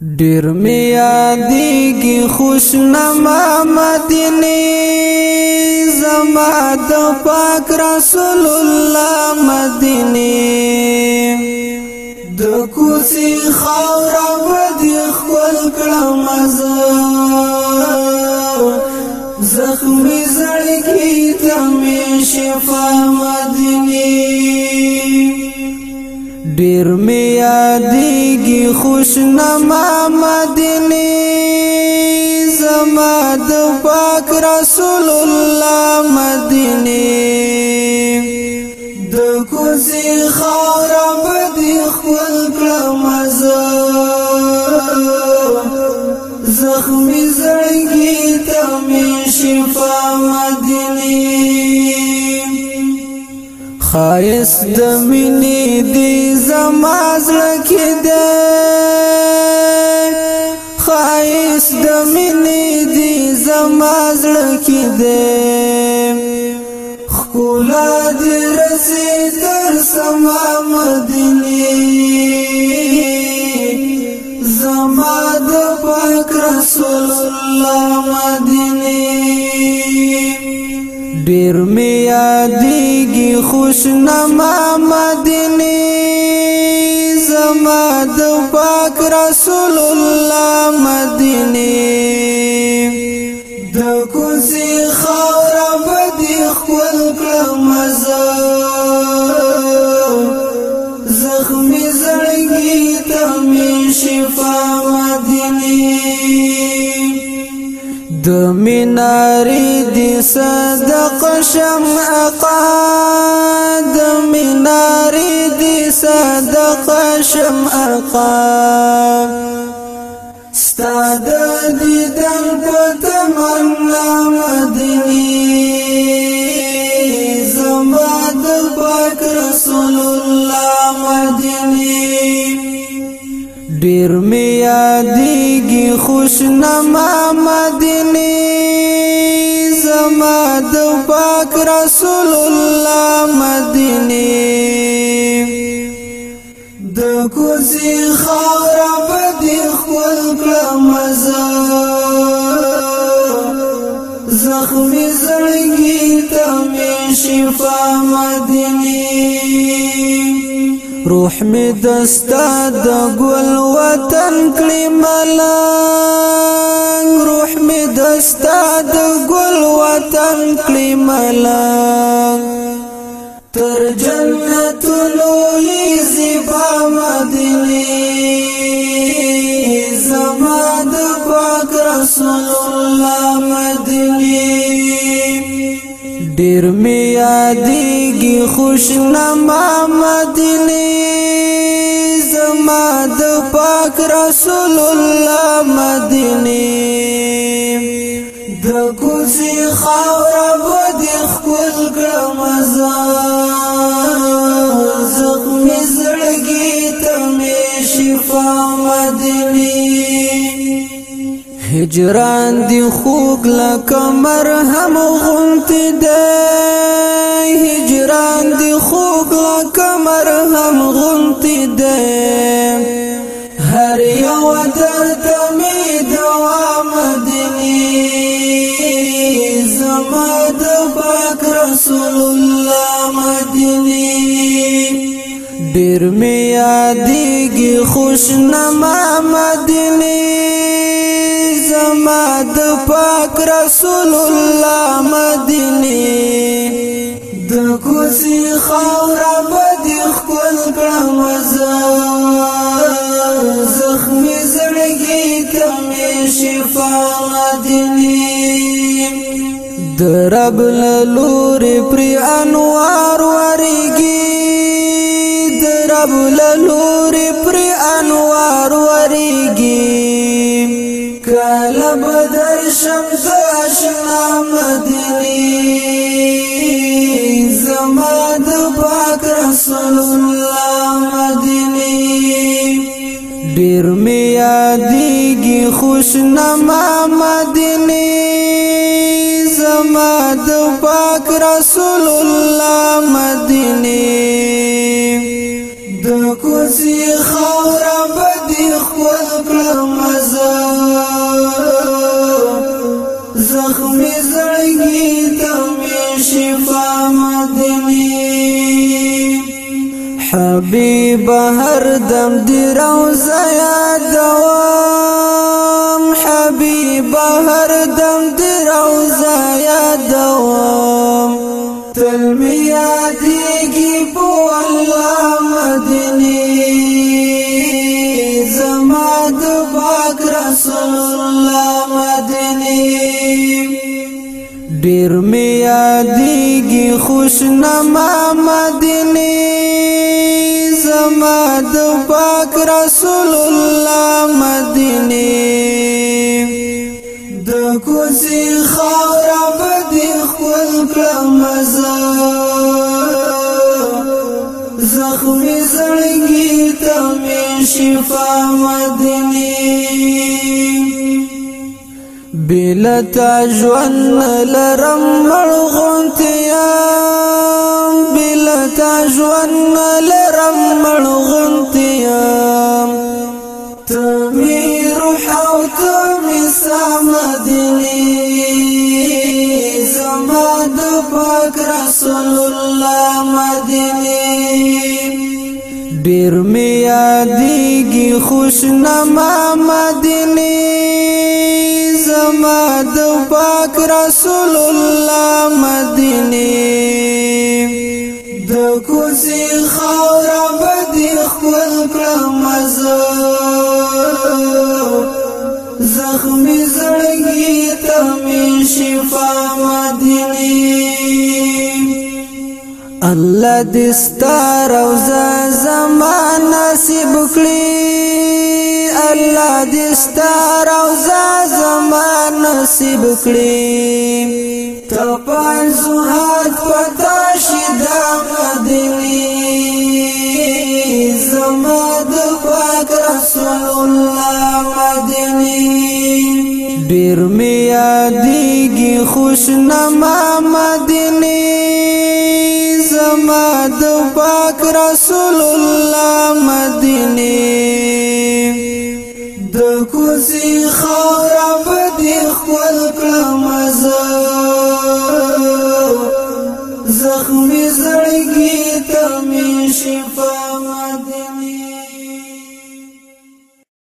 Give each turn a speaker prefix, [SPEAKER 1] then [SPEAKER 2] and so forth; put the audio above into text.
[SPEAKER 1] ډیر می یادېږي خوشنما مدینه زما د پاک رسول الله مدینه د کوسي خاور ودی خپل کلم زخمي زړګي ته می شفا مدینه ډیر می یادېږي خوشنما مدینه زما د پاک رسول الله مدینه د کوزي خاور بدی خپل کړم زخمي زړګي ته می شفا مدینه خارس د مینې دی زماز لکه د خارس د مینې دی زماز لکه د خولا دې رسي تر سما مدینه زما د پاک رسول الله مدینه ډیر می یادېږي خوشنما مدینه زما د پاک رسول الله مدینه د کوزي خاور بدی خپل کلم زخمي زړګي ته می شفا مدینه د دی صدق شم اقا د دی صدق شم اقا ستاد دیدن په تمنا مدنی زما پاک رسول الله مدنی پیر می یادېږي خوشنما مدینه زما د پاک رسول الله مدینه د کوزي خاور بدی خپل مزا زخمي زړګي ته شفا مدینه روح می دستا د ګل وطن کلی ملنګ روح می دستا د ګل وطن کلی ملنګ تر جنت لوی زیبا مدینه زما د پاک رسول الله ډیر می یادېږي خوشنما مدینه زما د پاک رسول الله مدینه د کوزي خاور به د خپل کړم زما هجران دی خوګ لکه مرهم غونت دی هجران دی خوګ لکه مرهم غونت دی هر یو درد می دوام دینی زما د پاک رسول الله مدینی ډیر می یادېږي خوشنما مدینی ما د پاک رسول الله مدینه د کوسی خاور بد خپل کړم زخم زړګي تم شفا مدینه د رب لور پر انوار ورګي د رب لور پر انوار ورګي بدر شمز اشنا مدینی زما د پاک رسول الله مدینی ډیر می یادېږي خوشنما مدینی زما د پاک رسول الله مدینی د کوڅې خاور بدی خپل پر مزه شفا مدني حبيب هر دم دی روزا دوام حبيب هر دم دی روزا دوام ډیر می یادېږي خوشنما مدینه زما د پاک رسول الله مدینه د کوزي خاور بد خپل کلمزا زخم زړګي ته شفا مدینه بلتا ژوند لرم مړغونتیام بلتا ژوند لرم مړغونتیام تمی روح او تمی سامدنی زماد پاک رسول الله مدنی ډیر می یادېږي خوشنما مدنی ما د پاک رسول الله مدینه د کوزي خاور بدی خپل کړم زخمی زړګي ته می شفا مدینه الله دې ستار او زما نصیب کړی الله دې ستار او نصیب کړی تپان زهاد پتا شدا مدني زماد پاک رسول الله مدني ډیر می یادېږي خوشنما مدني زماد پاک رسول الله مدني د کوزي خورم